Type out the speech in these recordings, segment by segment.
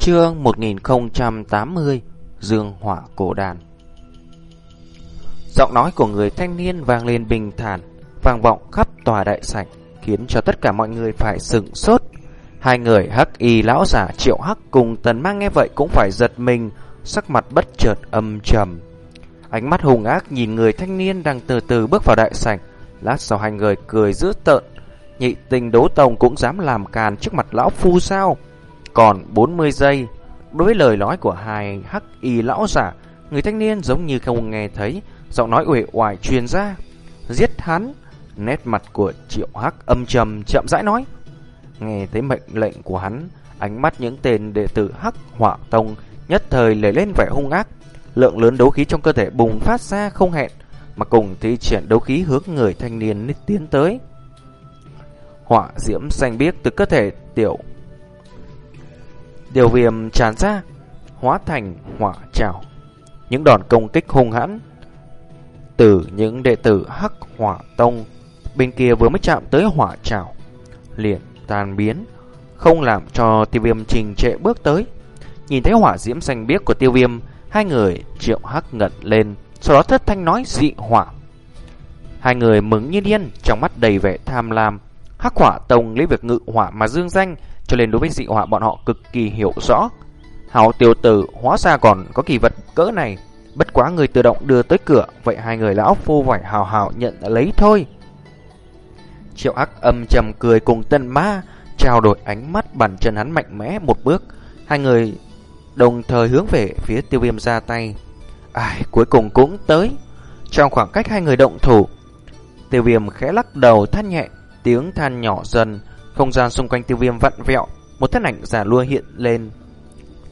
Chương 1080 Dương Hỏa Cổ Đàn Giọng nói của người thanh niên vang lên bình thản, vang vọng khắp tòa đại sảnh, khiến cho tất cả mọi người phải sửng sốt. Hai người hắc y lão giả triệu hắc cùng tần mang nghe vậy cũng phải giật mình, sắc mặt bất chợt âm trầm. Ánh mắt hùng ác nhìn người thanh niên đang từ từ bước vào đại sảnh, lát sau hai người cười dữ tợn. Nhị tình đố tông cũng dám làm càn trước mặt lão phu sao? Còn 40 giây, đối với lời nói của hai hắc y lão giả, người thanh niên giống như không nghe thấy, giọng nói uể oải truyền ra. Giết hắn! Nét mặt của triệu hắc âm trầm chậm rãi nói. Nghe thấy mệnh lệnh của hắn, ánh mắt những tên đệ tử hắc hỏa tông nhất thời lẩy lên vẻ hung ác. Lượng lớn đấu khí trong cơ thể bùng phát ra không hẹn, mà cùng thi triển đấu khí hướng người thanh niên tiến tới. Hỏa diễm xanh biếc từ cơ thể tiểu Điều viêm tràn ra, hóa thành hỏa trào. Những đòn công kích hung hãn từ những đệ tử Hắc Hỏa Tông bên kia vừa mới chạm tới hỏa trào, liền tan biến, không làm cho tiêu viêm trình trệ bước tới. Nhìn thấy hỏa diễm xanh biếc của tiêu viêm, hai người triệu hắc ngẩn lên, sau đó thất thanh nói dị hỏa. Hai người mừng như điên, trong mắt đầy vẻ tham lam. Hắc hỏa tông lấy việc ngự hỏa mà dương danh, cho nên đối với dị hỏa bọn họ cực kỳ hiểu rõ. Hào Tiêu tử hóa ra còn có kỳ vật cỡ này, bất quá người tự động đưa tới cửa, vậy hai người lão phu phải hào hào nhận lấy thôi. Triệu ác âm trầm cười cùng tân ma, trao đổi ánh mắt bàn chân hắn mạnh mẽ một bước. Hai người đồng thời hướng về phía tiêu viêm ra tay. Ai, cuối cùng cũng tới. Trong khoảng cách hai người động thủ, tiêu viêm khẽ lắc đầu than nhẹ, tiếng than nhỏ dần, không gian xung quanh tiêu viêm vặn vẹo, một thân ảnh giả lua hiện lên.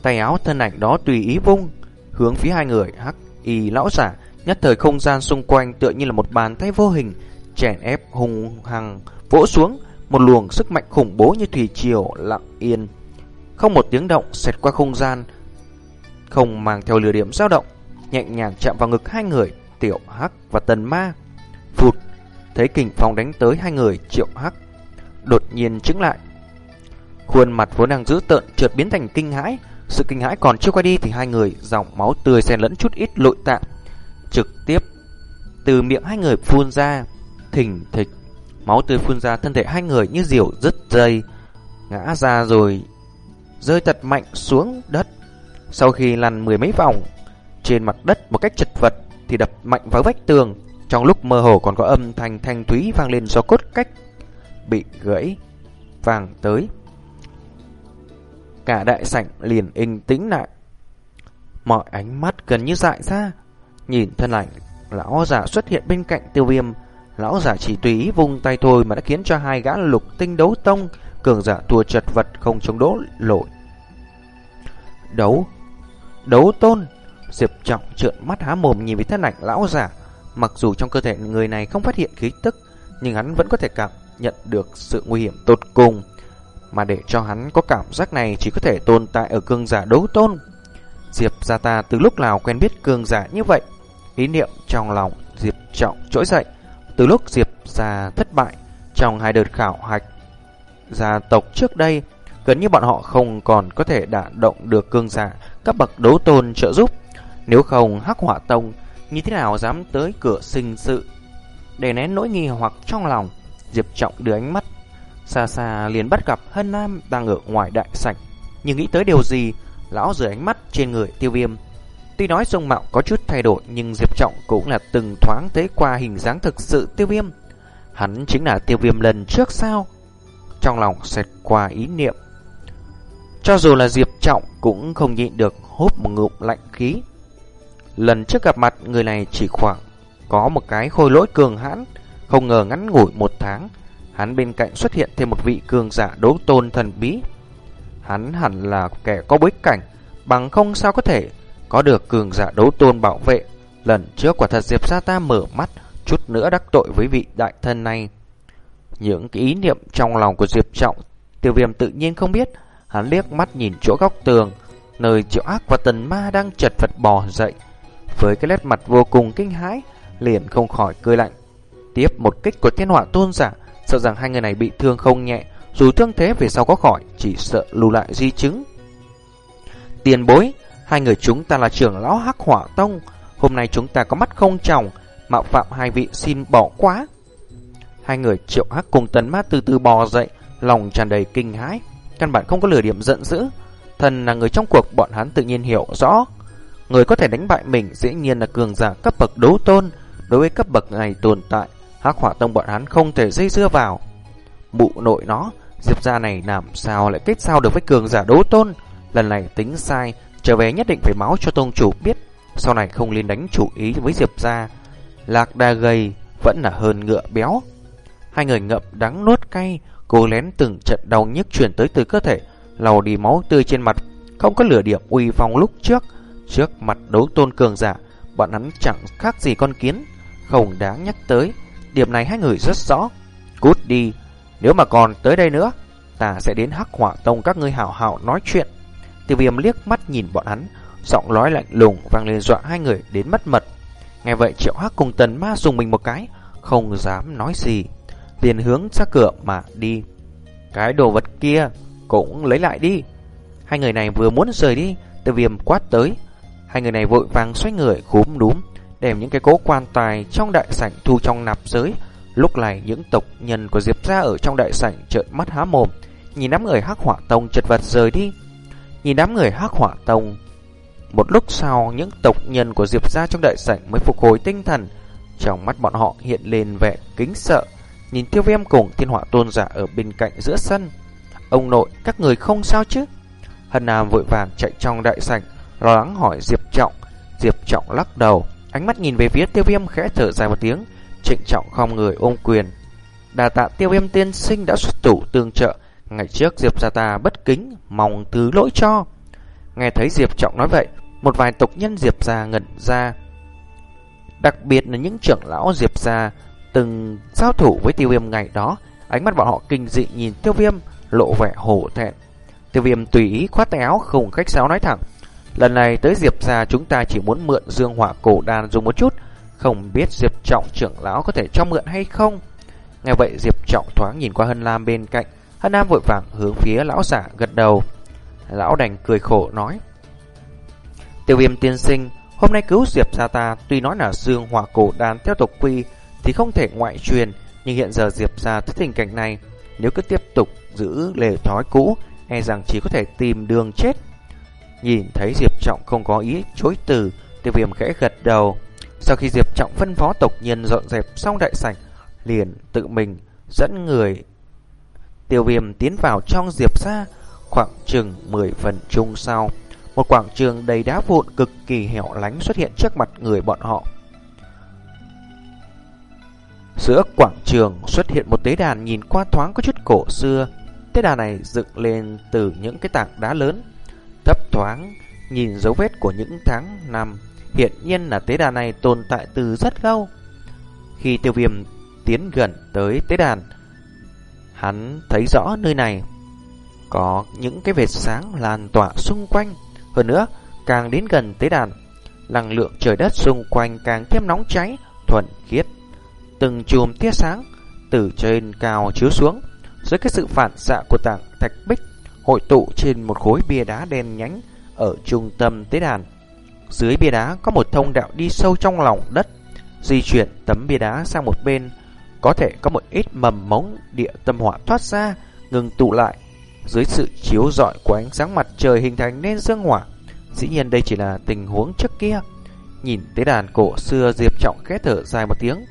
Tay áo thân ảnh đó tùy ý vung, hướng phía hai người hắc y lão giả, nhất thời không gian xung quanh tựa như là một bàn tay vô hình, chèn ép hùng hằng vỗ xuống, một luồng sức mạnh khủng bố như thủy triều lặng yên. Không một tiếng động xẹt qua không gian, không mang theo lửa điểm dao động, nhẹ nhàng chạm vào ngực hai người, Tiểu Hắc và Tần Ma. Phụt, thấy kình phong đánh tới hai người, Triệu Hắc đột nhiên chứng lại. Khuôn mặt vốn đang dữ tợn chợt biến thành kinh hãi, sự kinh hãi còn chưa qua đi thì hai người dòng máu tươi xen lẫn chút ít lội tạng trực tiếp từ miệng hai người phun ra, thỉnh thịch. Máu tươi phun ra thân thể hai người như diều rứt dây, ngã ra rồi rơi thật mạnh xuống đất. Sau khi lăn mười mấy vòng trên mặt đất một cách chật vật thì đập mạnh vào vách tường. Trong lúc mơ hồ còn có âm thanh thanh thúy vang lên do cốt cách bị gãy vàng tới. Cả đại sảnh liền yên tĩnh lại. Mọi ánh mắt gần như dại ra, nhìn thân ảnh lão giả xuất hiện bên cạnh tiêu viêm. Lão giả chỉ tùy ý vung tay thôi mà đã khiến cho hai gã lục tinh đấu tông cường giả thua chật vật không chống đỗ lội. Đấu, đấu tôn, Diệp Trọng trợn mắt há mồm nhìn với thân ảnh lão giả. Mặc dù trong cơ thể người này không phát hiện khí tức, nhưng hắn vẫn có thể cảm nhận được sự nguy hiểm tột cùng. Mà để cho hắn có cảm giác này chỉ có thể tồn tại ở cương giả đấu tôn. Diệp gia ta từ lúc nào quen biết cương giả như vậy? Ý niệm trong lòng Diệp Trọng trỗi dậy. Từ lúc Diệp gia thất bại trong hai đợt khảo hạch gia tộc trước đây, gần như bọn họ không còn có thể đả động được cương giả các bậc đấu tôn trợ giúp. Nếu không hắc hỏa tông như thế nào dám tới cửa sinh sự để nén nỗi nghi hoặc trong lòng Diệp Trọng đưa ánh mắt xa xa liền bắt gặp Hân Nam đang ở ngoài đại sảnh. Nhưng nghĩ tới điều gì lão rời ánh mắt trên người tiêu viêm. Tuy nói dung mạo có chút thay đổi nhưng Diệp Trọng cũng là từng thoáng thấy qua hình dáng thực sự tiêu viêm. Hắn chính là tiêu viêm lần trước sao? Trong lòng xẹt qua ý niệm. Cho dù là Diệp Trọng cũng không nhịn được hút một ngụm lạnh khí. Lần trước gặp mặt người này chỉ khoảng có một cái khôi lỗi cường hãn, không ngờ ngắn ngủi một tháng, hắn bên cạnh xuất hiện thêm một vị cường giả đấu tôn thần bí. Hắn hẳn là kẻ có bối cảnh, bằng không sao có thể có được cường giả đấu tôn bảo vệ. Lần trước quả thật Diệp Sa ta mở mắt, chút nữa đắc tội với vị đại thân này. Những cái ý niệm trong lòng của Diệp Trọng, tiêu viêm tự nhiên không biết, hắn liếc mắt nhìn chỗ góc tường, nơi triệu ác và tần ma đang chật vật bò dậy. Với cái nét mặt vô cùng kinh hãi, liền không khỏi cười lạnh. Tiếp một kích của thiên họa tôn giả, sợ rằng hai người này bị thương không nhẹ, dù thương thế về sau có khỏi, chỉ sợ lưu lại di chứng. tiền bối, hai người chúng ta là trưởng lão Hắc Hỏa Tông, hôm nay chúng ta có mắt không tròng, mạo phạm hai vị xin bỏ quá. Hai người triệu hắc cùng tấn mát từ từ bò dậy, lòng tràn đầy kinh hãi, căn bản không có lửa điểm giận dữ. Thần là người trong cuộc bọn hắn tự nhiên hiểu rõ. Người có thể đánh bại mình dĩ nhiên là cường giả cấp bậc đấu tôn. Đối với cấp bậc này tồn tại, hắc hỏa tông bọn hắn không thể dây dưa vào. Mụ nội nó, Diệp gia này làm sao lại kết sao được với cường giả đấu tôn. Lần này tính sai, trở về nhất định phải máu cho tông chủ biết. Sau này không liên đánh chủ ý với Diệp gia. Lạc đà gầy vẫn là hơn ngựa béo. Hai người ngậm đắng nuốt cay, cố lén từng trận đau nhức truyền tới từ cơ thể, lau đi máu tươi trên mặt, không có lửa điểm uy phong lúc trước. Trước mặt đấu tôn cường giả, bọn hắn chẳng khác gì con kiến, không đáng nhắc tới. Điểm này hai người rất rõ. Cút đi, nếu mà còn tới đây nữa, ta sẽ đến hắc hỏa tông các ngươi hảo hảo nói chuyện. Tiêu viêm liếc mắt nhìn bọn hắn, giọng nói lạnh lùng vang lên dọa hai người đến mất mật. Nghe vậy triệu hắc cùng tần ma dùng mình một cái, không dám nói gì liền hướng ra cửa mà đi. Cái đồ vật kia cũng lấy lại đi. Hai người này vừa muốn rời đi, tiêu viêm quát tới. Hai người này vội vàng xoay người khúm đúm đem những cái cố quan tài trong đại sảnh thu trong nạp giới. Lúc này những tộc nhân của Diệp gia ở trong đại sảnh trợn mắt há mồm, nhìn đám người hắc hỏa tông chật vật rời đi. Nhìn đám người hắc hỏa tông, một lúc sau những tộc nhân của Diệp gia trong đại sảnh mới phục hồi tinh thần, trong mắt bọn họ hiện lên vẻ kính sợ. Nhìn tiêu viêm cùng thiên hỏa tôn giả ở bên cạnh giữa sân Ông nội các người không sao chứ Hân Nam vội vàng chạy trong đại sảnh Lo lắng hỏi Diệp Trọng Diệp Trọng lắc đầu Ánh mắt nhìn về phía tiêu viêm khẽ thở dài một tiếng Trịnh Trọng không người ôm quyền Đà tạ tiêu viêm tiên sinh đã xuất tủ tương trợ Ngày trước Diệp gia ta bất kính Mong thứ lỗi cho Nghe thấy Diệp Trọng nói vậy Một vài tộc nhân Diệp gia ngẩn ra Đặc biệt là những trưởng lão Diệp gia từng giao thủ với tiêu viêm ngày đó, ánh mắt bọn họ kinh dị nhìn tiêu viêm, lộ vẻ hổ thẹn. Tiêu viêm tùy ý khoát tay áo không khách sáo nói thẳng. Lần này tới Diệp ra chúng ta chỉ muốn mượn dương hỏa cổ đan dùng một chút, không biết Diệp Trọng trưởng lão có thể cho mượn hay không. Nghe vậy Diệp Trọng thoáng nhìn qua Hân Lam bên cạnh, Hân Lam vội vàng hướng phía lão giả gật đầu. Lão đành cười khổ nói. Tiêu viêm tiên sinh, hôm nay cứu Diệp ra ta tuy nói là dương hỏa cổ đan theo tục quy, thì không thể ngoại truyền, nhưng hiện giờ Diệp ra tới tình cảnh này, nếu cứ tiếp tục giữ lề thói cũ, e rằng chỉ có thể tìm đường chết. Nhìn thấy Diệp Trọng không có ý chối từ, tiêu viêm khẽ gật đầu. Sau khi Diệp Trọng phân phó tộc nhân dọn dẹp xong đại sảnh, liền tự mình dẫn người tiêu viêm tiến vào trong Diệp ra khoảng chừng 10 phần chung sau. Một quảng trường đầy đá vụn cực kỳ hẻo lánh xuất hiện trước mặt người bọn họ. Giữa quảng trường xuất hiện một tế đàn nhìn qua thoáng có chút cổ xưa. Tế đàn này dựng lên từ những cái tảng đá lớn, thấp thoáng, nhìn dấu vết của những tháng năm. Hiện nhiên là tế đàn này tồn tại từ rất lâu. Khi tiêu viêm tiến gần tới tế đàn, hắn thấy rõ nơi này có những cái vệt sáng lan tỏa xung quanh. Hơn nữa, càng đến gần tế đàn, năng lượng trời đất xung quanh càng thêm nóng cháy, thuần khiết từng chùm tia sáng từ trên cao chiếu xuống dưới cái sự phản xạ của tảng thạch bích hội tụ trên một khối bia đá đen nhánh ở trung tâm tế đàn. Dưới bia đá có một thông đạo đi sâu trong lòng đất, di chuyển tấm bia đá sang một bên, có thể có một ít mầm mống địa tâm hỏa thoát ra, ngừng tụ lại. Dưới sự chiếu rọi của ánh sáng mặt trời hình thành nên dương hỏa. Dĩ nhiên đây chỉ là tình huống trước kia. Nhìn tế đàn cổ xưa Diệp Trọng khẽ thở dài một tiếng,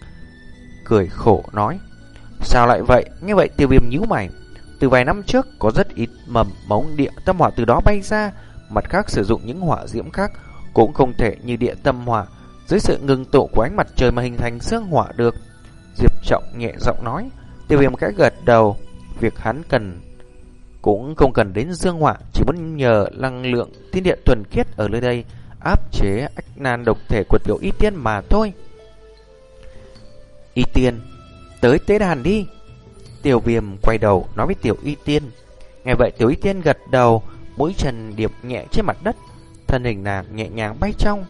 cười khổ nói. Sao lại vậy? Nghe vậy tiêu viêm nhíu mày. Từ vài năm trước có rất ít mầm mống địa tâm hỏa từ đó bay ra. Mặt khác sử dụng những hỏa diễm khác cũng không thể như địa tâm hỏa. Dưới sự ngừng tụ của ánh mặt trời mà hình thành xương hỏa được. Diệp Trọng nhẹ giọng nói. Tiêu viêm cái gật đầu. Việc hắn cần cũng không cần đến dương hỏa. Chỉ muốn nhờ năng lượng thiên điện thuần khiết ở nơi đây áp chế ách nan độc thể của tiểu y tiên mà thôi. Y tiên, tới tế đàn đi. Tiểu viêm quay đầu nói với tiểu y tiên. Nghe vậy tiểu y tiên gật đầu, mũi chân điệp nhẹ trên mặt đất, thân hình nàng nhẹ nhàng bay trong.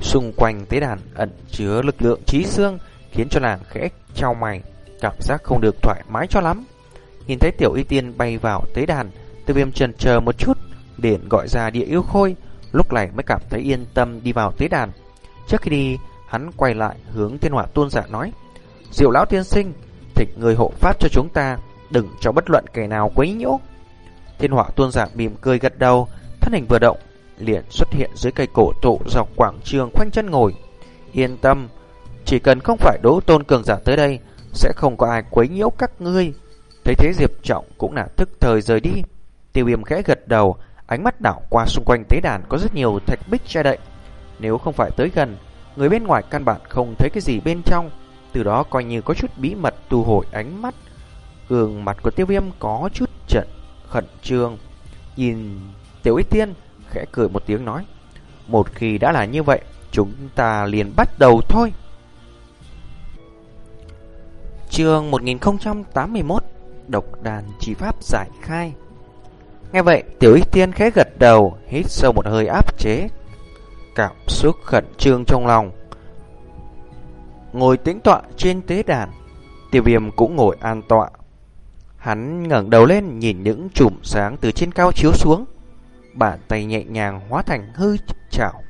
Xung quanh tế đàn ẩn chứa lực lượng trí xương, khiến cho nàng khẽ trao mày, cảm giác không được thoải mái cho lắm. Nhìn thấy tiểu y tiên bay vào tế đàn, tiêu viêm trần chờ một chút, Điện gọi ra địa yêu khôi, lúc này mới cảm thấy yên tâm đi vào tế đàn. Trước khi đi, hắn quay lại hướng thiên hỏa tuôn giả nói, Diệu lão tiên sinh, thịt người hộ pháp cho chúng ta, đừng cho bất luận kẻ nào quấy nhiễu. Thiên họa tuôn giả mỉm cười gật đầu, thân hình vừa động, liền xuất hiện dưới cây cổ thụ dọc quảng trường khoanh chân ngồi. Yên tâm, chỉ cần không phải đỗ tôn cường giả tới đây, sẽ không có ai quấy nhiễu các ngươi. Thấy thế Diệp Trọng cũng là thức thời rời đi. Tiêu viêm khẽ gật đầu, ánh mắt đảo qua xung quanh tế đàn có rất nhiều thạch bích che đậy. Nếu không phải tới gần, người bên ngoài căn bản không thấy cái gì bên trong. Từ đó coi như có chút bí mật tu hồi ánh mắt. Gương mặt của tiêu viêm có chút trận khẩn trương. Nhìn tiểu ý tiên khẽ cười một tiếng nói. Một khi đã là như vậy, chúng ta liền bắt đầu thôi. Chương 1081 Độc đàn chỉ pháp giải khai Nghe vậy tiểu ý tiên khẽ gật đầu Hít sâu một hơi áp chế Cảm xúc khẩn trương trong lòng Ngồi tĩnh tọa trên tế đàn Tiêu viêm cũng ngồi an tọa Hắn ngẩng đầu lên nhìn những chùm sáng từ trên cao chiếu xuống Bàn tay nhẹ nhàng hóa thành hư chảo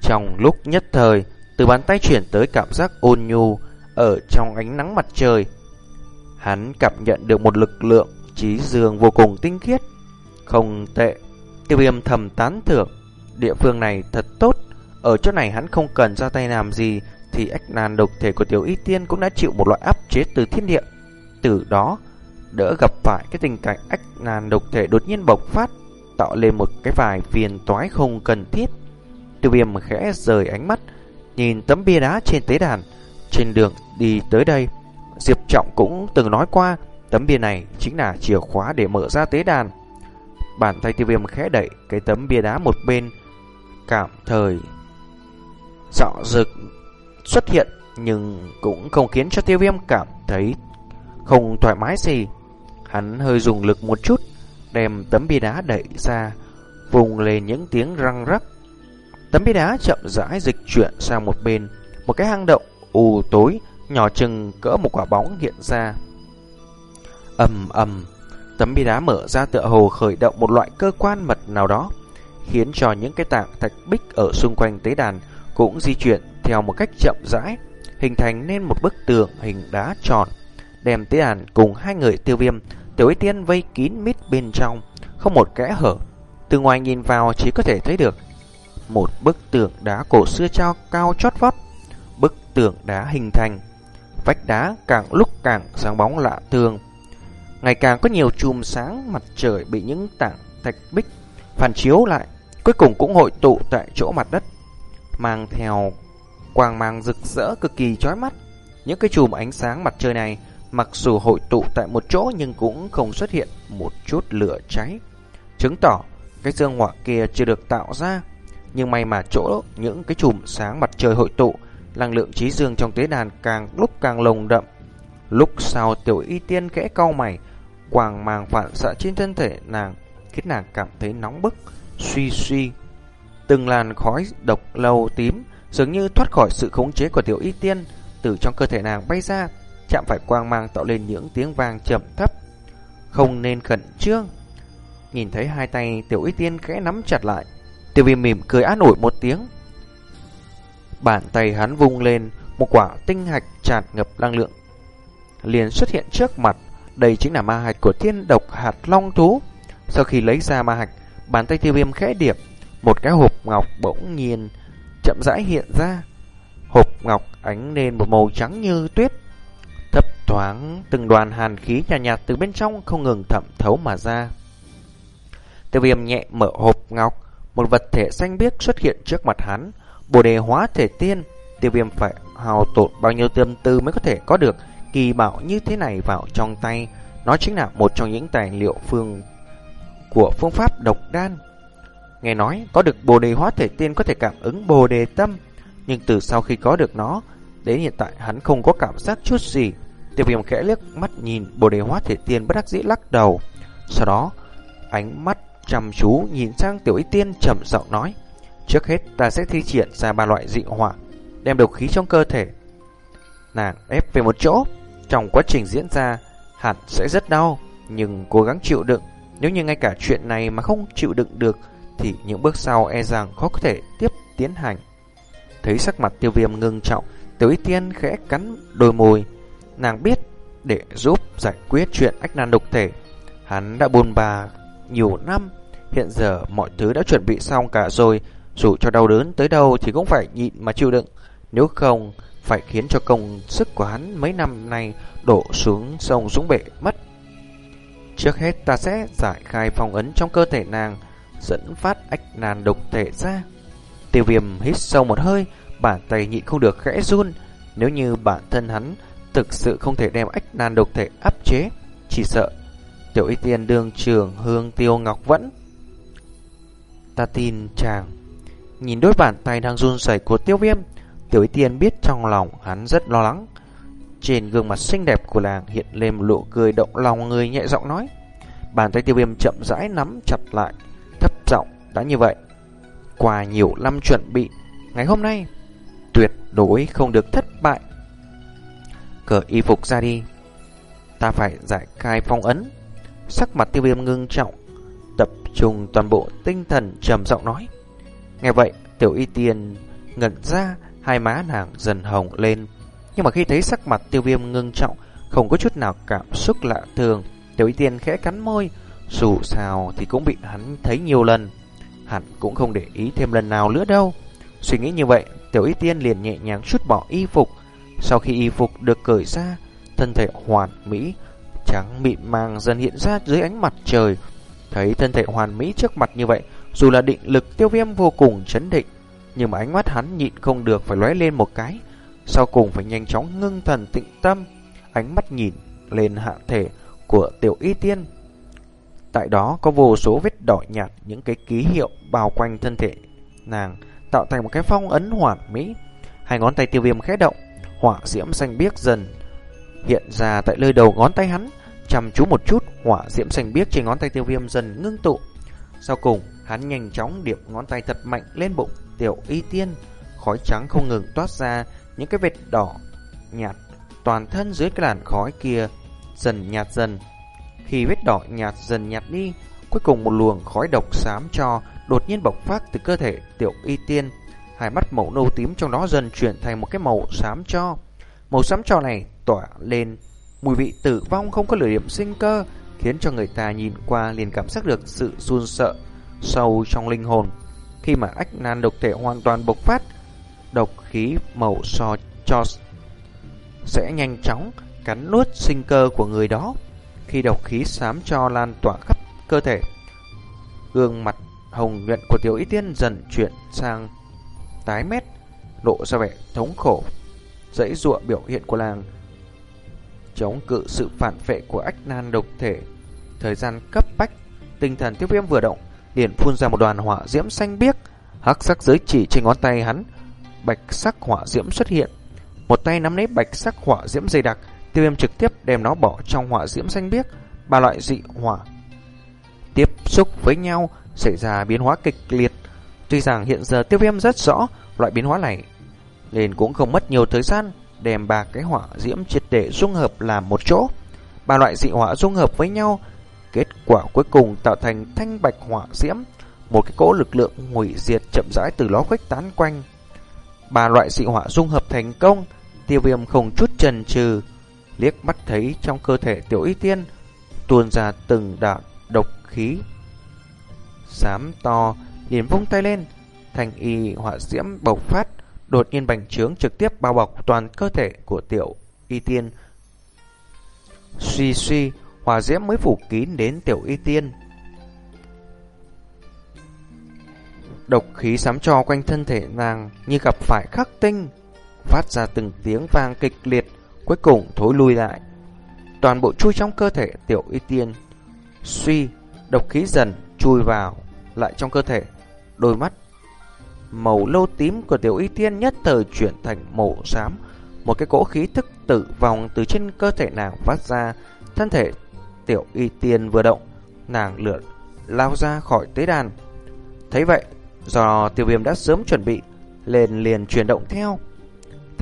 Trong lúc nhất thời Từ bàn tay chuyển tới cảm giác ôn nhu Ở trong ánh nắng mặt trời Hắn cảm nhận được một lực lượng trí dương vô cùng tinh khiết. Không tệ, tiêu viêm thầm tán thưởng. Địa phương này thật tốt. Ở chỗ này hắn không cần ra tay làm gì thì ách nan độc thể của tiểu y tiên cũng đã chịu một loại áp chế từ thiên địa. Từ đó, đỡ gặp phải cái tình cảnh ách nan độc thể đột nhiên bộc phát, tạo lên một cái vài phiền toái không cần thiết. Tiêu viêm khẽ rời ánh mắt, nhìn tấm bia đá trên tế đàn, trên đường đi tới đây. Diệp Trọng cũng từng nói qua, tấm bia này chính là chìa khóa để mở ra tế đàn. Bàn tay tiêu viêm khẽ đẩy cái tấm bia đá một bên, cảm thời dọ rực xuất hiện nhưng cũng không khiến cho tiêu viêm cảm thấy không thoải mái gì. Hắn hơi dùng lực một chút, đem tấm bia đá đẩy ra, vùng lên những tiếng răng rắc. Tấm bia đá chậm rãi dịch chuyển sang một bên, một cái hang động u tối nhỏ chừng cỡ một quả bóng hiện ra. ầm ầm, tấm bia đá mở ra tựa hồ khởi động một loại cơ quan mật nào đó, khiến cho những cái tảng thạch bích ở xung quanh tế đàn cũng di chuyển theo một cách chậm rãi, hình thành nên một bức tường hình đá tròn, đem tế đàn cùng hai người tiêu viêm, tiểu ý tiên vây kín mít bên trong, không một kẽ hở. Từ ngoài nhìn vào chỉ có thể thấy được một bức tường đá cổ xưa trao cao chót vót. Bức tường đá hình thành Vách đá càng lúc càng sáng bóng lạ thường. Ngày càng có nhiều chùm sáng mặt trời bị những tảng thạch bích phản chiếu lại, cuối cùng cũng hội tụ tại chỗ mặt đất, mang theo quang mang rực rỡ cực kỳ chói mắt. Những cái chùm ánh sáng mặt trời này mặc dù hội tụ tại một chỗ nhưng cũng không xuất hiện một chút lửa cháy, chứng tỏ cái dương hỏa kia chưa được tạo ra. Nhưng may mà chỗ những cái chùm sáng mặt trời hội tụ năng lượng trí dương trong tế đàn càng lúc càng lồng đậm. Lúc sau tiểu y tiên kẽ cau mày, quàng màng phản xạ trên thân thể nàng, khiến nàng cảm thấy nóng bức, suy suy. Từng làn khói độc lâu tím dường như thoát khỏi sự khống chế của tiểu y tiên, từ trong cơ thể nàng bay ra, chạm phải quang mang tạo lên những tiếng vang chậm thấp. Không nên khẩn trương. Nhìn thấy hai tay tiểu y tiên khẽ nắm chặt lại, tiểu viêm mỉm cười an ủi một tiếng, Bàn tay hắn vung lên, một quả tinh hạch tràn ngập năng lượng. Liền xuất hiện trước mặt, đây chính là ma hạch của thiên độc hạt long thú. Sau khi lấy ra ma hạch, bàn tay tiêu viêm khẽ điệp, một cái hộp ngọc bỗng nhiên chậm rãi hiện ra. Hộp ngọc ánh lên một màu trắng như tuyết. Thấp thoáng từng đoàn hàn khí nhạt, nhạt từ bên trong không ngừng thẩm thấu mà ra. Tiêu viêm nhẹ mở hộp ngọc, một vật thể xanh biếc xuất hiện trước mặt hắn. Bồ đề hóa thể tiên, tiêu viêm phải hào tột bao nhiêu tâm tư mới có thể có được kỳ bảo như thế này vào trong tay. Nó chính là một trong những tài liệu phương của phương pháp độc đan. Nghe nói có được bồ đề hóa thể tiên có thể cảm ứng bồ đề tâm, nhưng từ sau khi có được nó, đến hiện tại hắn không có cảm giác chút gì. Tiêu viêm khẽ liếc mắt nhìn bồ đề hóa thể tiên bất đắc dĩ lắc đầu. Sau đó, ánh mắt chăm chú nhìn sang tiểu y tiên trầm giọng nói. Trước hết ta sẽ thi triển ra ba loại dị hỏa, đem độc khí trong cơ thể. Nàng ép về một chỗ, trong quá trình diễn ra, hẳn sẽ rất đau, nhưng cố gắng chịu đựng, Nếu như ngay cả chuyện này mà không chịu đựng được thì những bước sau e rằng khó có thể tiếp tiến hành. Thấy sắc mặt tiêu viêm ngưng trọng, Tiểu Y Tiên khẽ cắn đôi môi. Nàng biết để giúp giải quyết chuyện ách nan độc thể, Hắn đã buồn bà nhiều năm. Hiện giờ mọi thứ đã chuẩn bị xong cả rồi, Dù cho đau đớn tới đâu thì cũng phải nhịn mà chịu đựng. Nếu không, phải khiến cho công sức của hắn mấy năm nay đổ xuống sông xuống bể mất. Trước hết ta sẽ giải khai phong ấn trong cơ thể nàng Dẫn phát ách nan độc thể ra. Tiêu viêm hít sâu một hơi, Bàn tay nhịn không được khẽ run. Nếu như bản thân hắn Thực sự không thể đem ách nan độc thể áp chế, Chỉ sợ Tiểu y tiên đương trường hương tiêu ngọc vẫn. Ta tin chàng. Nhìn đôi bàn tay đang run rẩy của tiêu viêm, Tiểu y tiên biết trong lòng hắn rất lo lắng. Trên gương mặt xinh đẹp của làng hiện lên một nụ cười động lòng người nhẹ giọng nói. Bàn tay tiêu viêm chậm rãi nắm chặt lại. Thấp giọng đã như vậy. Qua nhiều năm chuẩn bị, Ngày hôm nay, Tuyệt đối không được thất bại. Cởi y phục ra đi. Ta phải giải khai phong ấn. Sắc mặt tiêu viêm ngưng trọng, Tập trung toàn bộ tinh thần trầm giọng nói. Nghe vậy, tiểu y tiên ngẩn ra, Hai má nàng dần hồng lên. Nhưng mà khi thấy sắc mặt tiêu viêm ngưng trọng, Không có chút nào cảm xúc lạ thường. Tiểu y tiên khẽ cắn môi dù sao thì cũng bị hắn thấy nhiều lần. Hắn cũng không để ý thêm lần nào nữa đâu. Suy nghĩ như vậy, Tiểu y tiên liền nhẹ nhàng chút bỏ y phục. Sau khi y phục được cởi ra, Thân thể hoàn mỹ, Trắng mịn màng dần hiện ra dưới ánh mặt trời. Thấy thân thể hoàn mỹ trước mặt như vậy, Dù là định lực tiêu viêm vô cùng chấn định, Nhưng mà ánh mắt hắn nhịn không được phải lóe lên một cái. Sau cùng phải nhanh chóng ngưng thần tịnh tâm, Ánh mắt nhìn lên hạ thể của tiểu y tiên. Tại đó có vô số vết đỏ nhạt Những cái ký hiệu bao quanh thân thể nàng Tạo thành một cái phong ấn hoàn mỹ Hai ngón tay tiêu viêm khẽ động Hỏa diễm xanh biếc dần hiện ra tại nơi đầu ngón tay hắn chăm chú một chút, hỏa diễm xanh biếc trên ngón tay tiêu viêm dần ngưng tụ. Sau cùng, hắn nhanh chóng điệp ngón tay thật mạnh lên bụng tiểu y tiên. Khói trắng không ngừng toát ra những cái vệt đỏ nhạt toàn thân dưới cái làn khói kia dần nhạt dần. Khi vết đỏ nhạt dần nhạt đi, cuối cùng một luồng khói độc xám cho đột nhiên bộc phát từ cơ thể tiểu y tiên. Hai mắt màu nâu tím trong đó dần chuyển thành một cái màu xám cho. Màu xám cho này tỏa lên Mùi vị tử vong không có lửa điểm sinh cơ Khiến cho người ta nhìn qua liền cảm giác được sự run sợ Sâu trong linh hồn Khi mà ách nan độc thể hoàn toàn bộc phát Độc khí màu so cho Sẽ nhanh chóng cắn nuốt sinh cơ của người đó khi độc khí xám cho lan tỏa khắp cơ thể Gương mặt hồng nhuận của tiểu y tiên dần chuyển sang tái mét Lộ ra vẻ thống khổ Dãy ruộng biểu hiện của làng chống cự sự phản phệ của ách nan độc thể. Thời gian cấp bách, tinh thần tiêu viêm vừa động, liền phun ra một đoàn hỏa diễm xanh biếc, hắc sắc giới chỉ trên ngón tay hắn, bạch sắc hỏa diễm xuất hiện. Một tay nắm lấy bạch sắc hỏa diễm dày đặc, tiêu viêm trực tiếp đem nó bỏ trong hỏa diễm xanh biếc, ba loại dị hỏa tiếp xúc với nhau xảy ra biến hóa kịch liệt. Tuy rằng hiện giờ tiêu viêm rất rõ loại biến hóa này, nên cũng không mất nhiều thời gian đem ba cái hỏa diễm triệt để dung hợp làm một chỗ. Ba loại dị hỏa dung hợp với nhau, kết quả cuối cùng tạo thành thanh bạch hỏa diễm, một cái cỗ lực lượng hủy diệt chậm rãi từ đó khuếch tán quanh. Ba loại dị hỏa dung hợp thành công, tiêu viêm không chút chần chừ, liếc mắt thấy trong cơ thể tiểu y tiên tuôn ra từng đạo độc khí. Xám to, liền vung tay lên, thành y hỏa diễm bộc phát, đột nhiên bành trướng trực tiếp bao bọc toàn cơ thể của tiểu y tiên. Suy suy, hỏa diễm mới phủ kín đến tiểu y tiên. Độc khí sám cho quanh thân thể nàng như gặp phải khắc tinh, phát ra từng tiếng vang kịch liệt, cuối cùng thối lui lại. Toàn bộ chui trong cơ thể tiểu y tiên. Suy, độc khí dần chui vào lại trong cơ thể, đôi mắt Màu lâu tím của tiểu y tiên nhất thời chuyển thành màu xám. Một cái cỗ khí thức tử vong từ trên cơ thể nàng phát ra. Thân thể tiểu y tiên vừa động Nàng lượn lao ra khỏi tế đàn. Thấy vậy Do tiêu viêm đã sớm chuẩn bị Lên liền chuyển động theo.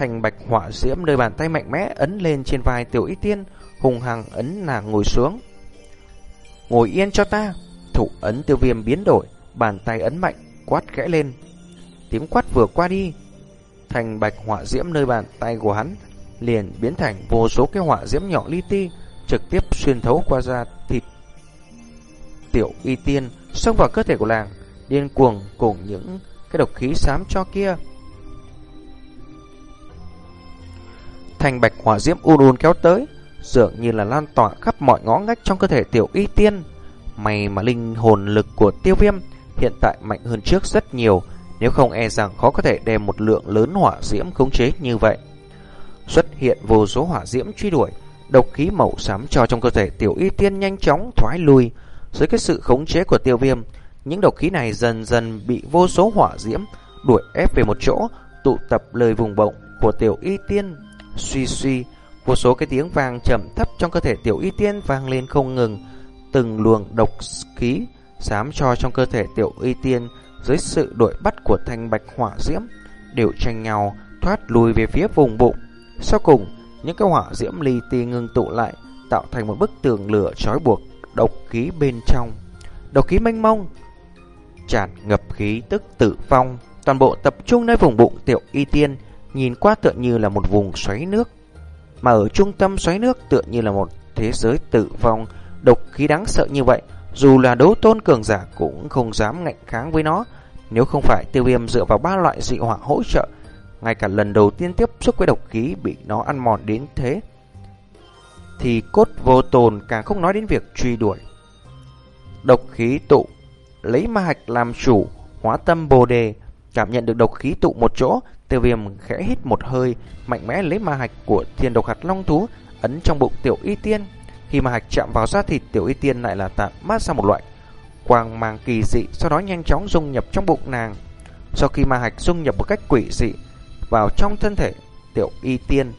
Thành bạch hỏa diễm nơi bàn tay mạnh mẽ ấn lên trên vai tiểu y tiên, Hùng hằng ấn nàng ngồi xuống. Ngồi yên cho ta. Thủ ấn tiêu viêm biến đổi, Bàn tay ấn mạnh, Quát khẽ lên. Tiếng quát vừa qua đi, Thành bạch hỏa diễm nơi bàn tay của hắn Liền biến thành vô số cái hỏa diễm nhỏ li ti Trực tiếp xuyên thấu qua da thịt Tiểu y tiên Xông vào cơ thể của làng Điên cuồng cùng những cái độc khí xám cho kia. Thành bạch hỏa diễm un un kéo tới Dường như là lan tỏa khắp mọi ngõ ngách trong cơ thể tiểu y tiên May mà linh hồn lực của tiêu viêm hiện tại mạnh hơn trước rất nhiều, nếu không e rằng khó có thể đem một lượng lớn hỏa diễm khống chế như vậy. Xuất hiện vô số hỏa diễm truy đuổi, độc khí màu xám cho trong cơ thể tiểu y tiên nhanh chóng thoái lui. Dưới cái sự khống chế của tiêu viêm, những độc khí này dần dần bị vô số hỏa diễm đuổi ép về một chỗ, tụ tập lời vùng bộng của tiểu y tiên. Suy suy, vô số cái tiếng vang chậm thấp trong cơ thể tiểu y tiên vang lên không ngừng, từng luồng độc khí dám cho trong cơ thể tiểu y tiên dưới sự đội bắt của thanh bạch hỏa diễm đều tranh nhau thoát lùi về phía vùng bụng. Sau cùng, những cái hỏa diễm ly ti ngưng tụ lại, tạo thành một bức tường lửa trói buộc độc khí bên trong. Độc khí mênh mông, tràn ngập khí tức tử phong, toàn bộ tập trung nơi vùng bụng tiểu y tiên, nhìn qua tựa như là một vùng xoáy nước. Mà ở trung tâm xoáy nước tựa như là một thế giới tử vong, độc khí đáng sợ như vậy, dù là đấu tôn cường giả cũng không dám ngạnh kháng với nó Nếu không phải tiêu viêm dựa vào ba loại dị hỏa hỗ trợ Ngay cả lần đầu tiên tiếp xúc với độc khí bị nó ăn mòn đến thế Thì cốt vô tồn càng không nói đến việc truy đuổi Độc khí tụ Lấy ma hạch làm chủ Hóa tâm bồ đề Cảm nhận được độc khí tụ một chỗ Tiêu viêm khẽ hít một hơi Mạnh mẽ lấy ma hạch của thiên độc hạt long thú Ấn trong bụng tiểu y tiên khi ma hạch chạm vào da thịt tiểu y tiên lại là tạm mát ra một loại quang mang kỳ dị, sau đó nhanh chóng dung nhập trong bụng nàng. Sau khi ma hạch dung nhập một cách quỷ dị vào trong thân thể tiểu y tiên,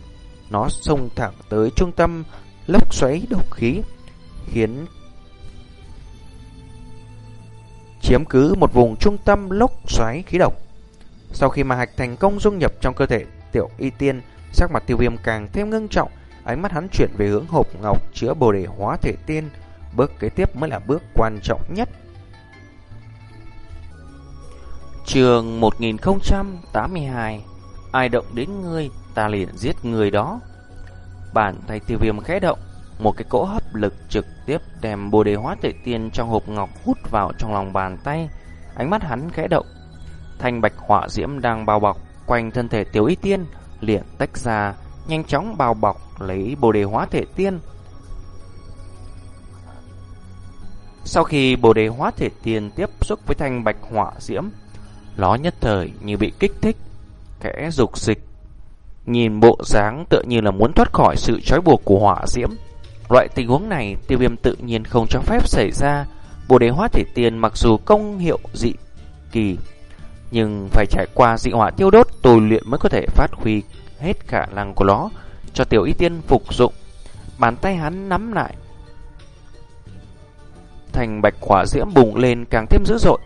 nó xông thẳng tới trung tâm lốc xoáy độc khí, khiến chiếm cứ một vùng trung tâm lốc xoáy khí độc. Sau khi mà hạch thành công dung nhập trong cơ thể tiểu y tiên, sắc mặt tiêu viêm càng thêm ngưng trọng, Ánh mắt hắn chuyển về hướng hộp ngọc chứa bồ đề hóa thể tiên. Bước kế tiếp mới là bước quan trọng nhất. Trường 1082 Ai động đến ngươi, ta liền giết người đó. Bàn tay tiêu viêm khẽ động, một cái cỗ hấp lực trực tiếp đem bồ đề hóa thể tiên trong hộp ngọc hút vào trong lòng bàn tay. Ánh mắt hắn khẽ động, thanh bạch hỏa diễm đang bao bọc quanh thân thể tiểu y tiên liền tách ra nhanh chóng bao bọc lấy bồ đề hóa thể tiên. Sau khi bồ đề hóa thể tiên tiếp xúc với thanh bạch hỏa diễm, nó nhất thời như bị kích thích, kẽ dục dịch. Nhìn bộ dáng tựa như là muốn thoát khỏi sự trói buộc của hỏa diễm. Loại tình huống này tiêu viêm tự nhiên không cho phép xảy ra. Bồ đề hóa thể tiên mặc dù công hiệu dị kỳ, nhưng phải trải qua dị hỏa tiêu đốt tồi luyện mới có thể phát huy hết khả năng của nó cho tiểu y tiên phục dụng. Bàn tay hắn nắm lại. Thành bạch hỏa diễm bùng lên càng thêm dữ dội.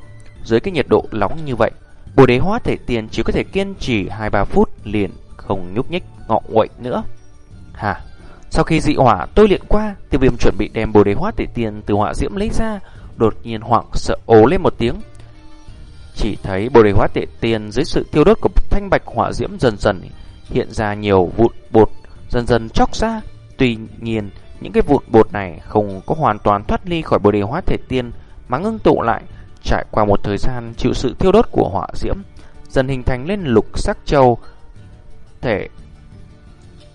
Dưới cái nhiệt độ nóng như vậy, bồ đế hóa thể tiền chỉ có thể kiên trì 2-3 phút liền không nhúc nhích ngọ nguậy nữa. Hả? Sau khi dị hỏa tôi luyện qua, tiêu viêm chuẩn bị đem bồ đế hóa thể tiền từ hỏa diễm lấy ra, đột nhiên hoảng sợ ố lên một tiếng. Chỉ thấy bồ đề hóa tệ tiền dưới sự thiêu đốt của thanh bạch hỏa diễm dần dần hiện ra nhiều vụn bột dần dần chóc ra. Tuy nhiên, những cái vụn bột này không có hoàn toàn thoát ly khỏi bồ đề hóa thể tiên mà ngưng tụ lại, trải qua một thời gian chịu sự thiêu đốt của hỏa diễm, dần hình thành lên lục sắc châu thể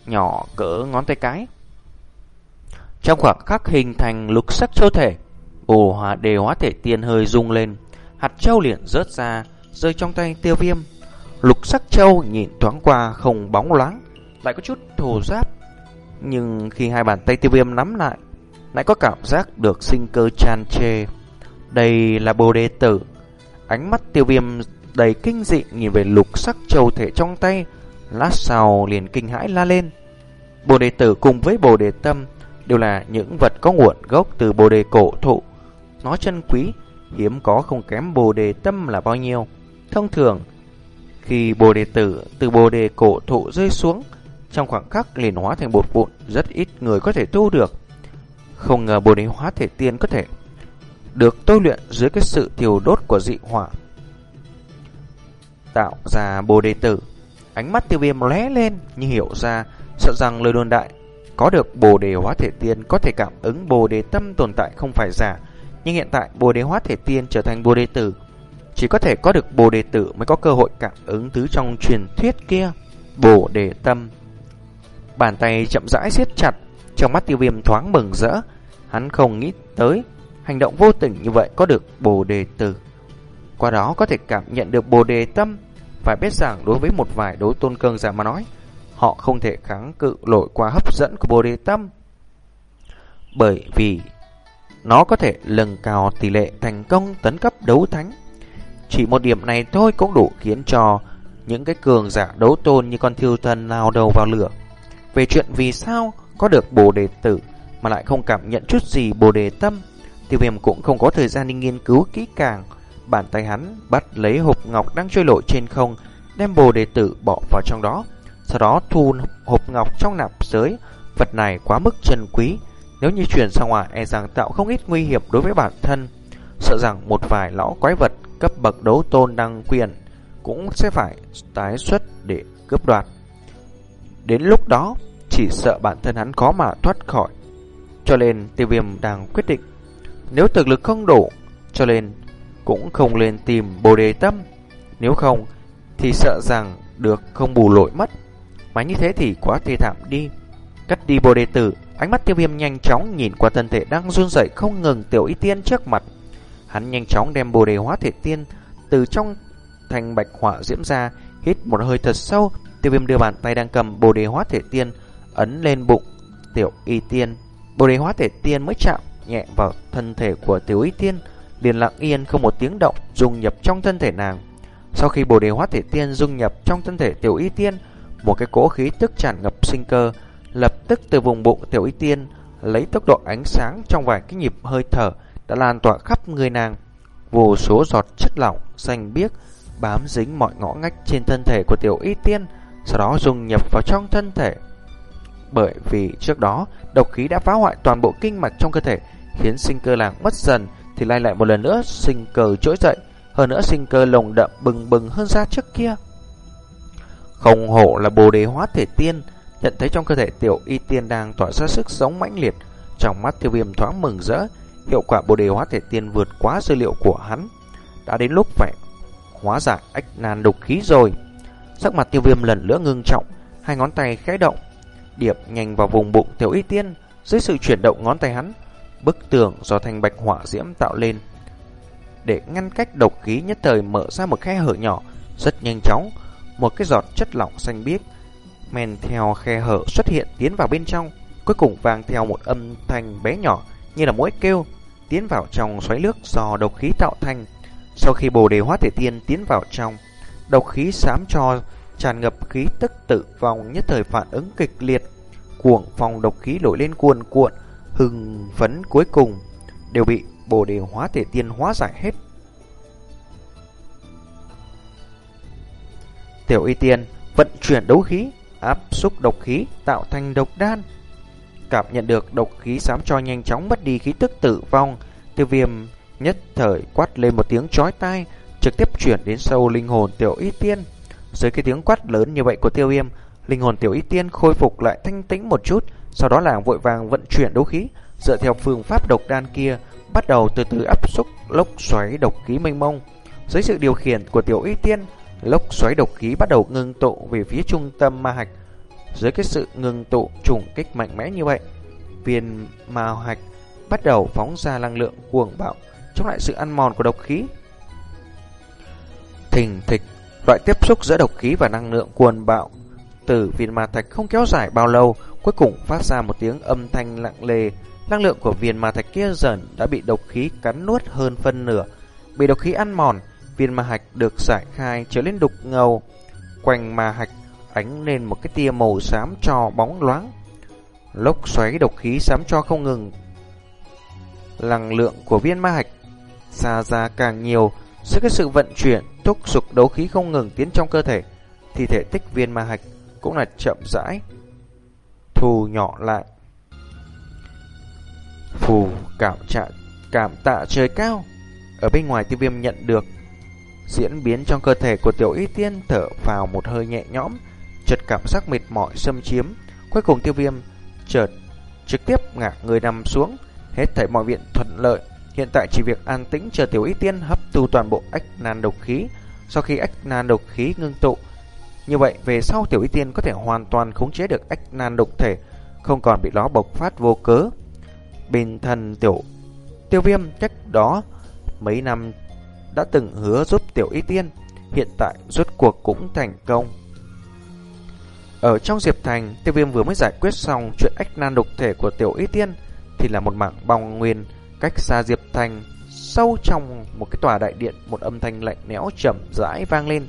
nhỏ cỡ ngón tay cái. Trong khoảng khắc hình thành lục sắc châu thể, bồ hóa đề hóa thể tiên hơi rung lên, hạt châu liền rớt ra, rơi trong tay tiêu viêm. Lục sắc châu nhìn thoáng qua không bóng loáng, lại có chút thô giáp. Nhưng khi hai bàn tay tiêu viêm nắm lại, lại có cảm giác được sinh cơ tràn trề. Đây là bồ đề tử. Ánh mắt tiêu viêm đầy kinh dị nhìn về lục sắc châu thể trong tay, lát sau liền kinh hãi la lên. Bồ đề tử cùng với bồ đề tâm đều là những vật có nguồn gốc từ bồ đề cổ thụ. Nó chân quý, hiếm có không kém bồ đề tâm là bao nhiêu. Thông thường, khi bồ đề tử từ bồ đề cổ thụ rơi xuống, trong khoảng khắc liền hóa thành bột vụn, rất ít người có thể tu được. Không ngờ bồ đề hóa thể tiên có thể được tôi luyện dưới cái sự thiêu đốt của dị hỏa. Tạo ra bồ đề tử, ánh mắt tiêu viêm lóe lên như hiểu ra, sợ rằng lời đồn đại có được bồ đề hóa thể tiên có thể cảm ứng bồ đề tâm tồn tại không phải giả, nhưng hiện tại bồ đề hóa thể tiên trở thành bồ đề tử, chỉ có thể có được bồ đề tử mới có cơ hội cảm ứng thứ trong truyền thuyết kia, bồ đề tâm. Bàn tay chậm rãi siết chặt, trong mắt tiêu viêm thoáng mừng rỡ, hắn không nghĩ tới hành động vô tình như vậy có được bồ đề tử. Qua đó có thể cảm nhận được bồ đề tâm, phải biết rằng đối với một vài đối tôn cường giả mà nói, họ không thể kháng cự lội qua hấp dẫn của Bồ Đề Tâm. Bởi vì nó có thể lừng cao tỷ lệ thành công tấn cấp đấu thánh. Chỉ một điểm này thôi cũng đủ khiến cho những cái cường giả đấu tôn như con thiêu thần nào đầu vào lửa. Về chuyện vì sao có được Bồ Đề Tử mà lại không cảm nhận chút gì Bồ Đề Tâm, tiêu viêm cũng không có thời gian đi nghiên cứu kỹ càng. Bàn tay hắn bắt lấy hộp ngọc đang trôi lội trên không, đem Bồ Đề Tử bỏ vào trong đó sau đó thu hộp ngọc trong nạp giới. Vật này quá mức trần quý, nếu như chuyển ra ngoài e rằng tạo không ít nguy hiểm đối với bản thân. Sợ rằng một vài lão quái vật cấp bậc đấu tôn đăng quyền cũng sẽ phải tái xuất để cướp đoạt. Đến lúc đó, chỉ sợ bản thân hắn khó mà thoát khỏi. Cho nên tiêu viêm đang quyết định, nếu thực lực không đủ, cho nên cũng không lên tìm bồ đề tâm. Nếu không, thì sợ rằng được không bù lội mất. Mà như thế thì quá thê thảm đi Cắt đi bồ đề tử Ánh mắt tiêu viêm nhanh chóng nhìn qua thân thể đang run rẩy không ngừng tiểu y tiên trước mặt. Hắn nhanh chóng đem bồ đề hóa thể tiên Từ trong thành bạch hỏa diễm ra Hít một hơi thật sâu. Tiêu viêm đưa bàn tay đang cầm bồ đề hóa thể tiên Ấn lên bụng tiểu y tiên. Bồ đề hóa thể tiên mới chạm nhẹ vào thân thể của tiểu y tiên liền lặng yên không một tiếng động dung nhập trong thân thể nàng. Sau khi bồ đề hóa thể tiên dung nhập trong thân thể tiểu y tiên một cái cỗ khí tức tràn ngập sinh cơ, lập tức từ vùng bụng tiểu y tiên lấy tốc độ ánh sáng trong vài cái nhịp hơi thở đã lan tỏa khắp người nàng. Vô số giọt chất lỏng xanh biếc bám dính mọi ngõ ngách trên thân thể của tiểu y tiên, sau đó dùng nhập vào trong thân thể. Bởi vì trước đó, độc khí đã phá hoại toàn bộ kinh mạch trong cơ thể, khiến sinh cơ làng mất dần, thì lại lại một lần nữa sinh cơ trỗi dậy, hơn nữa sinh cơ lồng đậm bừng bừng hơn ra trước kia. Không hổ là bồ đề hóa thể tiên, nhận thấy trong cơ thể tiểu y tiên đang tỏa ra sức sống mãnh liệt, trong mắt tiêu viêm thoáng mừng rỡ, hiệu quả bồ đề hóa thể tiên vượt quá dữ liệu của hắn. Đã đến lúc phải hóa giải ách nan độc khí rồi. Sắc mặt tiêu viêm lần nữa ngưng trọng, hai ngón tay khẽ động, điệp nhanh vào vùng bụng tiểu y tiên, dưới sự chuyển động ngón tay hắn, bức tường do thanh bạch hỏa diễm tạo lên để ngăn cách độc khí nhất thời mở ra một khe hở nhỏ, rất nhanh chóng, một cái giọt chất lỏng xanh biếc men theo khe hở xuất hiện tiến vào bên trong, cuối cùng vang theo một âm thanh bé nhỏ như là mũi kêu tiến vào trong xoáy nước do độc khí tạo thành. Sau khi Bồ Đề Hóa Thể Tiên tiến vào trong, độc khí xám cho tràn ngập khí tức tự vong nhất thời phản ứng kịch liệt, cuồng phong độc khí nổi lên cuồn cuộn, hừng phấn cuối cùng đều bị Bồ Đề Hóa Thể Tiên hóa giải hết. Tiểu Y Tiên vận chuyển đấu khí, áp xúc độc khí tạo thành độc đan. Cảm nhận được độc khí xám cho nhanh chóng mất đi khí tức tử vong, tiêu viêm nhất thời quát lên một tiếng chói tai, trực tiếp chuyển đến sâu linh hồn Tiểu Y Tiên. Dưới cái tiếng quát lớn như vậy của tiêu viêm, linh hồn Tiểu Y Tiên khôi phục lại thanh tĩnh một chút, sau đó là vội vàng vận chuyển đấu khí, dựa theo phương pháp độc đan kia, bắt đầu từ từ áp xúc lốc xoáy độc khí mênh mông. Dưới sự điều khiển của Tiểu Y Tiên, Lốc xoáy độc khí bắt đầu ngưng tụ về phía trung tâm ma hạch. Dưới cái sự ngưng tụ trùng kích mạnh mẽ như vậy, viên ma hạch bắt đầu phóng ra năng lượng cuồng bạo chống lại sự ăn mòn của độc khí. Thình thịch, loại tiếp xúc giữa độc khí và năng lượng cuồng bạo từ viên ma thạch không kéo dài bao lâu, cuối cùng phát ra một tiếng âm thanh lặng lề. Năng lượng của viên ma thạch kia dần đã bị độc khí cắn nuốt hơn phân nửa, bị độc khí ăn mòn, Viên ma hạch được giải khai trở lên đục ngầu, quanh ma hạch ánh lên một cái tia màu xám cho bóng loáng. Lốc xoáy độc khí xám cho không ngừng. Năng lượng của viên ma hạch xa ra càng nhiều, dưới cái sự vận chuyển thúc giục đấu khí không ngừng tiến trong cơ thể, thì thể tích viên ma hạch cũng là chậm rãi thu nhỏ lại. Phù cảm trạng Cảm tạ trời cao. Ở bên ngoài tiêu viêm nhận được diễn biến trong cơ thể của tiểu y tiên thở vào một hơi nhẹ nhõm, chợt cảm giác mệt mỏi xâm chiếm. Cuối cùng tiêu viêm chợt trực tiếp ngả người nằm xuống, hết thảy mọi viện thuận lợi. Hiện tại chỉ việc an tĩnh chờ tiểu y tiên hấp thu toàn bộ ách nan độc khí. Sau khi ách nan độc khí ngưng tụ, như vậy về sau tiểu y tiên có thể hoàn toàn khống chế được ách nan độc thể, không còn bị nó bộc phát vô cớ. Bình thần tiểu tiêu viêm cách đó mấy năm đã từng hứa giúp tiểu y tiên, hiện tại rốt cuộc cũng thành công. Ở trong Diệp Thành, tiêu viêm vừa mới giải quyết xong chuyện ách nan độc thể của tiểu y tiên, thì là một mảng bong nguyên cách xa Diệp Thành, sâu trong một cái tòa đại điện, một âm thanh lạnh lẽo chậm rãi vang lên.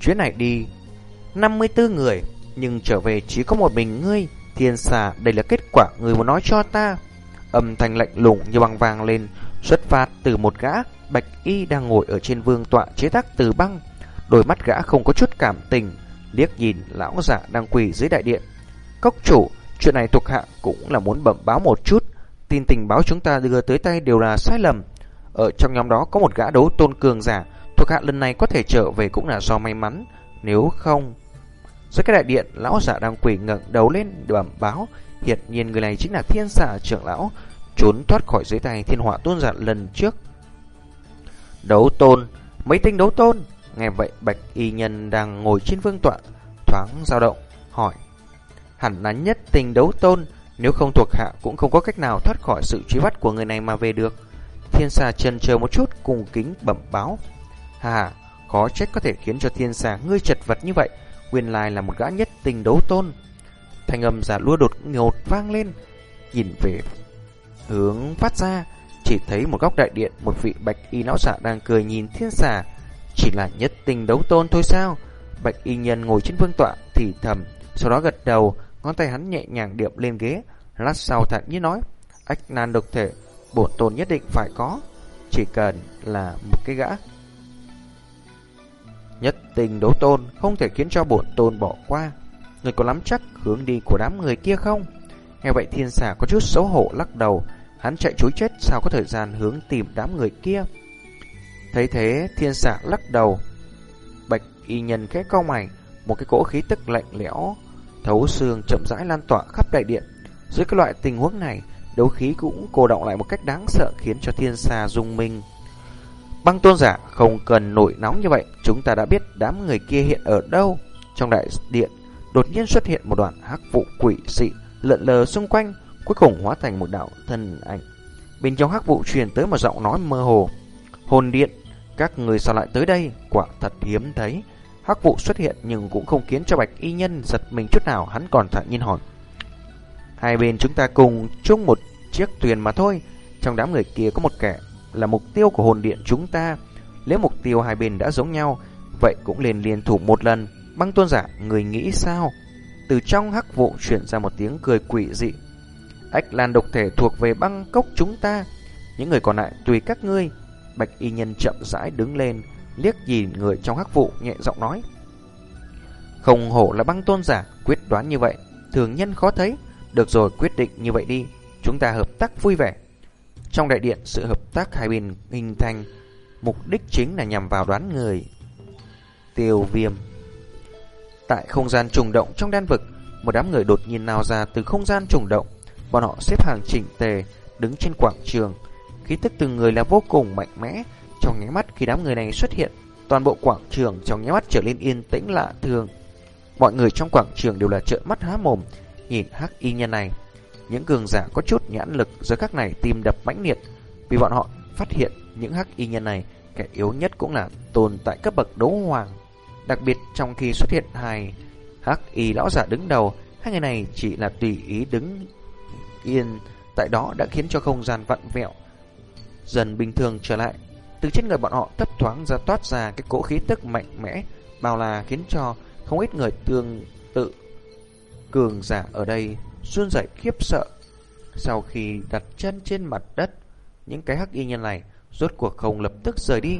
Chuyến này đi 54 người, nhưng trở về chỉ có một mình ngươi, thiên xà, đây là kết quả người muốn nói cho ta. Âm thanh lạnh lùng như băng vang lên, xuất phát từ một gã bạch y đang ngồi ở trên vương tọa chế tác từ băng. Đôi mắt gã không có chút cảm tình, liếc nhìn lão giả đang quỳ dưới đại điện. Cốc chủ, chuyện này thuộc hạ cũng là muốn bẩm báo một chút. Tin tình báo chúng ta đưa tới tay đều là sai lầm. Ở trong nhóm đó có một gã đấu tôn cường giả, thuộc hạ lần này có thể trở về cũng là do may mắn. Nếu không... Dưới cái đại điện, lão giả đang quỳ ngẩng đầu lên bẩm báo. Hiện nhiên người này chính là thiên giả trưởng lão, trốn thoát khỏi dưới tay thiên họa tôn giả lần trước. Đấu tôn, mấy tinh đấu tôn. Nghe vậy bạch y nhân đang ngồi trên vương tọa, thoáng dao động, hỏi. Hẳn là nhất tinh đấu tôn, nếu không thuộc hạ cũng không có cách nào thoát khỏi sự truy bắt của người này mà về được. Thiên xà trần chờ một chút cùng kính bẩm báo. Hà, khó trách có thể khiến cho thiên xà ngươi chật vật như vậy. Nguyên lai là một gã nhất tinh đấu tôn. Thanh âm giả lua đột ngột vang lên, nhìn về hướng phát ra, chỉ thấy một góc đại điện, một vị bạch y lão giả đang cười nhìn thiên xà. Chỉ là nhất tình đấu tôn thôi sao? Bạch y nhân ngồi trên vương tọa thì thầm, sau đó gật đầu, ngón tay hắn nhẹ nhàng điệp lên ghế, lát sau thản như nói, ách nan độc thể, bổn tôn nhất định phải có, chỉ cần là một cái gã. Nhất tình đấu tôn không thể khiến cho bổn tôn bỏ qua. Người có lắm chắc hướng đi của đám người kia không? Nghe vậy thiên xà có chút xấu hổ lắc đầu, hắn chạy chối chết sao có thời gian hướng tìm đám người kia. Thấy thế thiên xạ lắc đầu, bạch y nhân khẽ cau mày, một cái cỗ khí tức lạnh lẽo, thấu xương chậm rãi lan tỏa khắp đại điện. Dưới cái loại tình huống này, đấu khí cũng cô động lại một cách đáng sợ khiến cho thiên xà rung minh. Băng tôn giả không cần nổi nóng như vậy, chúng ta đã biết đám người kia hiện ở đâu. Trong đại điện, đột nhiên xuất hiện một đoạn hắc vụ quỷ dị lợn lờ xung quanh, cuối cùng hóa thành một đạo thân ảnh. Bên trong hắc vụ truyền tới một giọng nói mơ hồ. Hồn điện, các người sao lại tới đây? Quả thật hiếm thấy. Hắc vụ xuất hiện nhưng cũng không khiến cho bạch y nhân giật mình chút nào, hắn còn thản nhiên hỏi. Hai bên chúng ta cùng chung một chiếc thuyền mà thôi. Trong đám người kia có một kẻ là mục tiêu của hồn điện chúng ta. Nếu mục tiêu hai bên đã giống nhau, vậy cũng liền liên thủ một lần. Băng tôn giả, người nghĩ sao? Từ trong hắc vụ chuyển ra một tiếng cười quỷ dị. Ách lan độc thể thuộc về băng cốc chúng ta. Những người còn lại tùy các ngươi. Bạch y nhân chậm rãi đứng lên, liếc nhìn người trong hắc vụ nhẹ giọng nói. Không hổ là băng tôn giả, quyết đoán như vậy, thường nhân khó thấy. Được rồi, quyết định như vậy đi, chúng ta hợp tác vui vẻ. Trong đại điện, sự hợp tác hai bên hình thành, mục đích chính là nhằm vào đoán người. Tiêu viêm Tại không gian trùng động trong đan vực, một đám người đột nhiên nào ra từ không gian trùng động. Bọn họ xếp hàng chỉnh tề, đứng trên quảng trường. Khí tức từng người là vô cùng mạnh mẽ. Trong nháy mắt khi đám người này xuất hiện, toàn bộ quảng trường trong nháy mắt trở nên yên tĩnh lạ thường. Mọi người trong quảng trường đều là trợn mắt há mồm, nhìn hắc y nhân này. Những cường giả có chút nhãn lực giữa các này tim đập mãnh liệt, vì bọn họ phát hiện những hắc y nhân này kẻ yếu nhất cũng là tồn tại cấp bậc đấu hoàng. Đặc biệt trong khi xuất hiện hai hắc y lão giả đứng đầu, hai người này chỉ là tùy ý đứng yên tại đó đã khiến cho không gian vặn vẹo dần bình thường trở lại. Từ trên người bọn họ thấp thoáng ra toát ra cái cỗ khí tức mạnh mẽ, bao là khiến cho không ít người tương tự cường giả ở đây run rẩy khiếp sợ. Sau khi đặt chân trên mặt đất, những cái hắc y nhân này rốt cuộc không lập tức rời đi,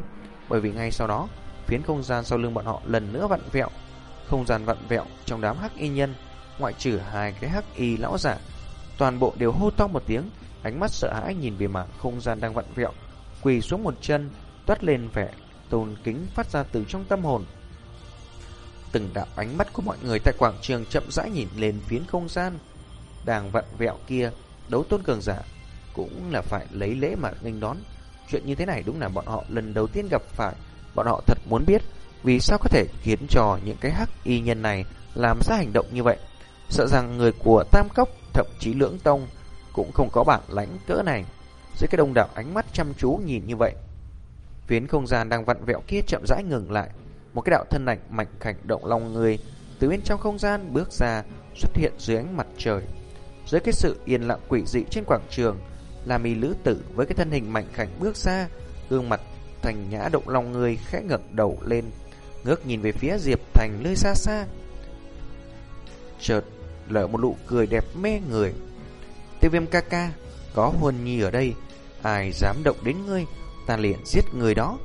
bởi vì ngay sau đó phiến không gian sau lưng bọn họ lần nữa vặn vẹo. Không gian vặn vẹo trong đám hắc y nhân, ngoại trừ hai cái hắc y lão giả, toàn bộ đều hô to một tiếng, ánh mắt sợ hãi nhìn về mảng không gian đang vặn vẹo, quỳ xuống một chân, toát lên vẻ tôn kính phát ra từ trong tâm hồn. Từng đạo ánh mắt của mọi người tại quảng trường chậm rãi nhìn lên phiến không gian đang vặn vẹo kia, đấu tôn cường giả cũng là phải lấy lễ mà nghênh đón. Chuyện như thế này đúng là bọn họ lần đầu tiên gặp phải, bọn họ thật muốn biết vì sao có thể khiến cho những cái hắc y nhân này làm ra hành động như vậy. Sợ rằng người của Tam Cốc, thậm chí Lưỡng Tông cũng không có bản lãnh cỡ này. Dưới cái đông đảo ánh mắt chăm chú nhìn như vậy, phiến không gian đang vặn vẹo kia chậm rãi ngừng lại. Một cái đạo thân ảnh mạnh khảnh động lòng người từ bên trong không gian bước ra xuất hiện dưới ánh mặt trời. Dưới cái sự yên lặng quỷ dị trên quảng trường, là mì lữ tử với cái thân hình mạnh khảnh bước ra, gương mặt thành nhã động lòng người khẽ ngẩng đầu lên, ngước nhìn về phía Diệp Thành nơi xa xa. Chợt Lở một nụ cười đẹp mê người. Tiêu viêm ca ca, có huân nhi ở đây, ai dám động đến ngươi, ta liền giết người đó.